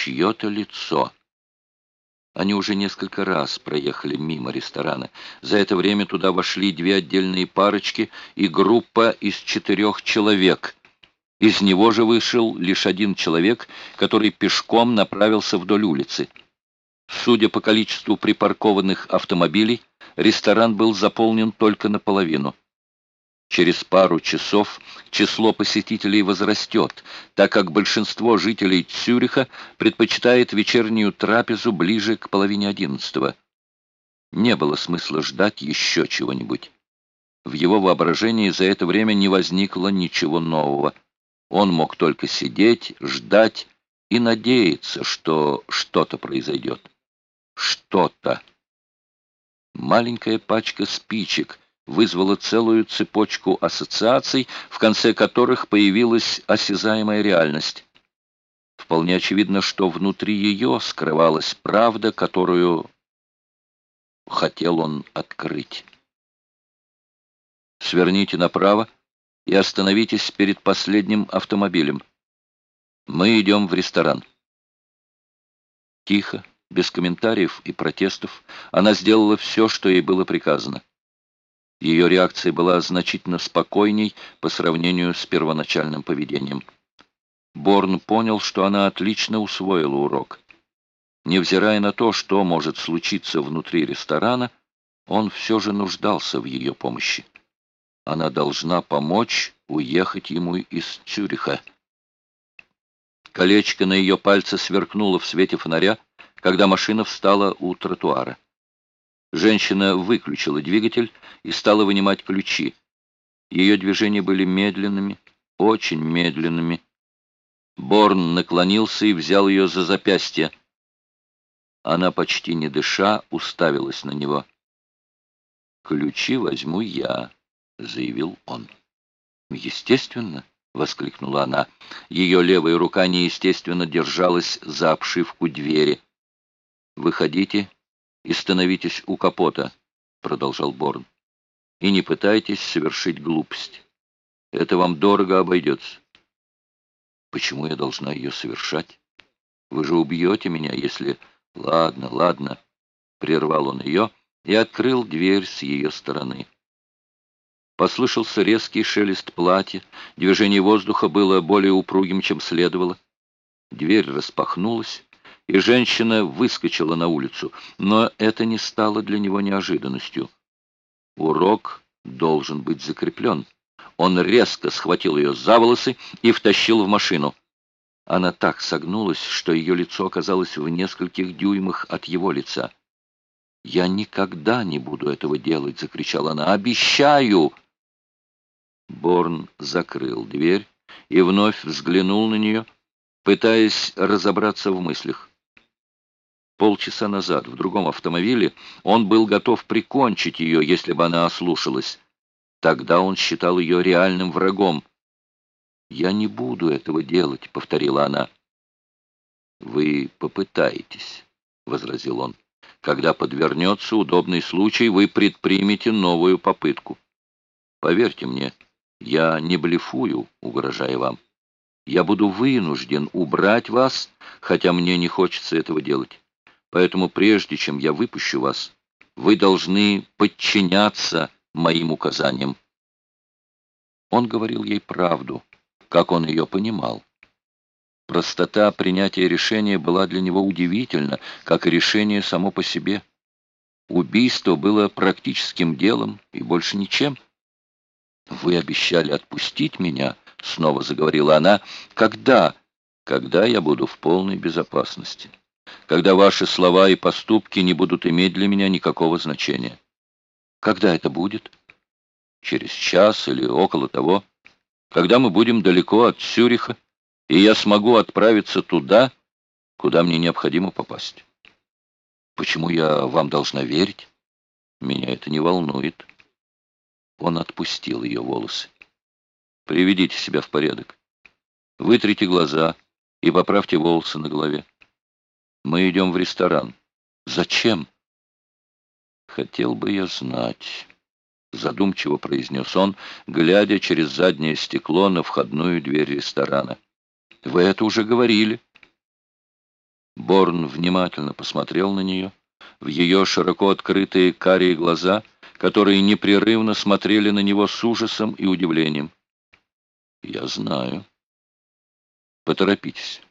чье-то лицо. Они уже несколько раз проехали мимо ресторана. За это время туда вошли две отдельные парочки и группа из четырех человек. Из него же вышел лишь один человек, который пешком направился вдоль улицы. Судя по количеству припаркованных автомобилей, ресторан был заполнен только наполовину. Через пару часов число посетителей возрастет, так как большинство жителей Цюриха предпочитает вечернюю трапезу ближе к половине одиннадцатого. Не было смысла ждать еще чего-нибудь. В его воображении за это время не возникло ничего нового. Он мог только сидеть, ждать и надеяться, что что-то произойдет. Что-то. Маленькая пачка спичек — вызвала целую цепочку ассоциаций, в конце которых появилась осязаемая реальность. Вполне очевидно, что внутри ее скрывалась правда, которую хотел он открыть. Сверните направо и остановитесь перед последним автомобилем. Мы идем в ресторан. Тихо, без комментариев и протестов, она сделала все, что ей было приказано. Ее реакция была значительно спокойней по сравнению с первоначальным поведением. Борн понял, что она отлично усвоила урок. Невзирая на то, что может случиться внутри ресторана, он все же нуждался в ее помощи. Она должна помочь уехать ему из Цюриха. Колечко на ее пальце сверкнуло в свете фонаря, когда машина встала у тротуара. Женщина выключила двигатель и стала вынимать ключи. Ее движения были медленными, очень медленными. Борн наклонился и взял ее за запястье. Она, почти не дыша, уставилась на него. «Ключи возьму я», — заявил он. «Естественно», — воскликнула она. Ее левая рука неестественно держалась за обшивку двери. «Выходите и становитесь у капота», — продолжал Борн. «И не пытайтесь совершить глупость. Это вам дорого обойдется». «Почему я должна ее совершать? Вы же убьете меня, если...» «Ладно, ладно», — прервал он ее и открыл дверь с ее стороны. Послышался резкий шелест платья, движение воздуха было более упругим, чем следовало. Дверь распахнулась, и женщина выскочила на улицу, но это не стало для него неожиданностью. Урок должен быть закреплен. Он резко схватил ее за волосы и втащил в машину. Она так согнулась, что ее лицо оказалось в нескольких дюймах от его лица. «Я никогда не буду этого делать!» — закричала она. «Обещаю!» Борн закрыл дверь и вновь взглянул на нее, пытаясь разобраться в мыслях. Полчаса назад в другом автомобиле он был готов прикончить ее, если бы она ослушалась. Тогда он считал ее реальным врагом. «Я не буду этого делать», — повторила она. «Вы попытаетесь», — возразил он. «Когда подвернется удобный случай, вы предпримете новую попытку. Поверьте мне, я не блефую, угрожая вам. Я буду вынужден убрать вас, хотя мне не хочется этого делать. Поэтому прежде чем я выпущу вас, вы должны подчиняться моим указаниям. Он говорил ей правду, как он ее понимал. Простота принятия решения была для него удивительна, как и решение само по себе. Убийство было практическим делом и больше ничем. «Вы обещали отпустить меня», — снова заговорила она, — «когда?» «Когда я буду в полной безопасности» когда ваши слова и поступки не будут иметь для меня никакого значения. Когда это будет? Через час или около того, когда мы будем далеко от Цюриха, и я смогу отправиться туда, куда мне необходимо попасть. Почему я вам должна верить? Меня это не волнует. Он отпустил ее волосы. Приведите себя в порядок. Вытрите глаза и поправьте волосы на голове. Мы идем в ресторан. Зачем? Хотел бы я знать, задумчиво произнес он, глядя через заднее стекло на входную дверь ресторана. Вы это уже говорили. Борн внимательно посмотрел на нее, в ее широко открытые карие глаза, которые непрерывно смотрели на него с ужасом и удивлением. «Я знаю. Поторопитесь».